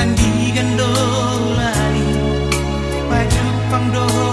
andi gandola ni baju pangdola